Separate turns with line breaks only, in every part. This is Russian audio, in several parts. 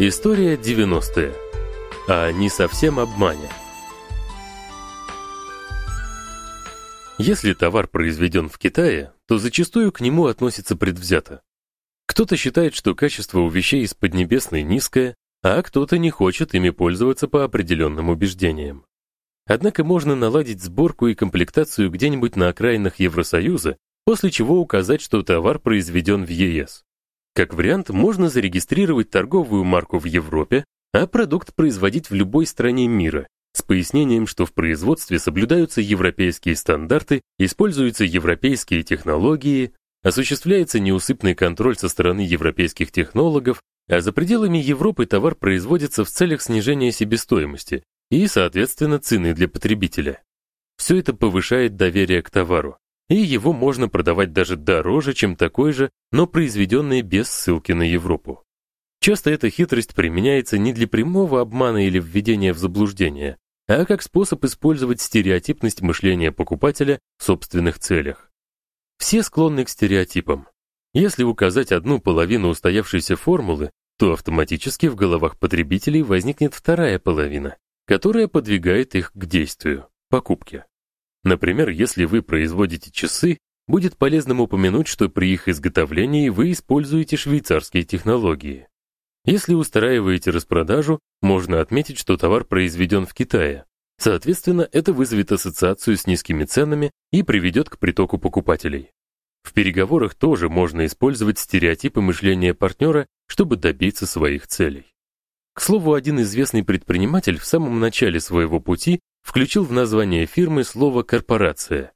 История 90-е. А не совсем обмане. Если товар произведен в Китае, то зачастую к нему относятся предвзято. Кто-то считает, что качество у вещей из Поднебесной низкое, а кто-то не хочет ими пользоваться по определенным убеждениям. Однако можно наладить сборку и комплектацию где-нибудь на окраинах Евросоюза, после чего указать, что товар произведен в ЕС. Как вариант, можно зарегистрировать торговую марку в Европе, а продукт производить в любой стране мира, с пояснением, что в производстве соблюдаются европейские стандарты, используются европейские технологии, осуществляется неусыпный контроль со стороны европейских технологов, а за пределами Европы товар производится в целях снижения себестоимости и, соответственно, цены для потребителя. Все это повышает доверие к товару, и его можно продавать даже дороже, чем такой же, но произведенный без ссылки на Европу. Часто эта хитрость применяется не для прямого обмана или введения в заблуждение, а как способ использовать стереотипность мышления покупателя в собственных целях. Все склонны к стереотипам. Если указать одну половину устоявшейся формулы, то автоматически в головах потребителей возникнет вторая половина, которая подвигает их к действию покупке. Например, если вы производите часы, будет полезным упомянуть, что при их изготовлении вы используете швейцарские технологии. Если устраиваете распродажу, можно отметить, что товар произведен в Китае. Соответственно, это вызовет ассоциацию с низкими ценами и приведет к притоку покупателей. В переговорах тоже можно использовать стереотипы мышления партнера, чтобы добиться своих целей. К слову, один известный предприниматель в самом начале своего пути включил в название фирмы слово корпорация.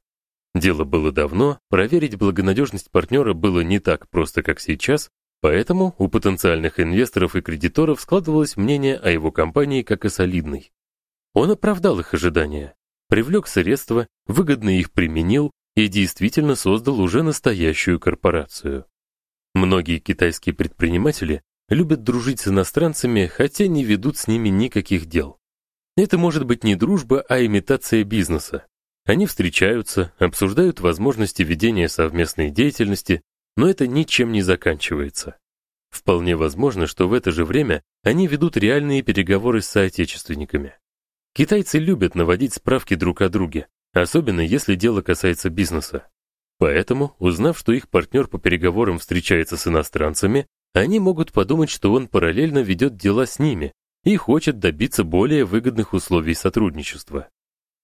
Дело было давно, проверить благонадежность партнера было не так просто, как сейчас, поэтому у потенциальных инвесторов и кредиторов складывалось мнение о его компании как о солидной. Он оправдал их ожидания, привлек средства, выгодно их применил и действительно создал уже настоящую корпорацию. Многие китайские предприниматели любят дружить с иностранцами, хотя не ведут с ними никаких дел. Это может быть не дружба, а имитация бизнеса. Они встречаются, обсуждают возможности ведения совместной деятельности, но это ничем не заканчивается. Вполне возможно, что в это же время они ведут реальные переговоры с соотечественниками. Китайцы любят наводить справки друг о друге, особенно если дело касается бизнеса. Поэтому, узнав, что их партнер по переговорам встречается с иностранцами, они могут подумать, что он параллельно ведет дела с ними и хочет добиться более выгодных условий сотрудничества.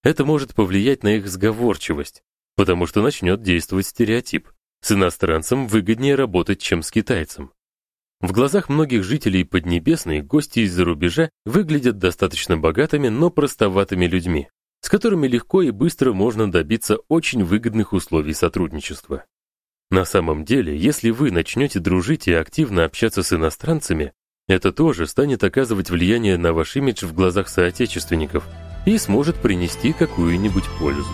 Это может повлиять на их сговорчивость, потому что начнет действовать стереотип. С иностранцем выгоднее работать, чем с китайцем. В глазах многих жителей Поднебесной гости из-за рубежа выглядят достаточно богатыми, но простоватыми людьми, с которыми легко и быстро можно добиться очень выгодных условий сотрудничества. На самом деле, если вы начнете дружить и активно общаться с иностранцами, это тоже станет оказывать влияние на ваш имидж в глазах соотечественников и сможет принести какую-нибудь пользу.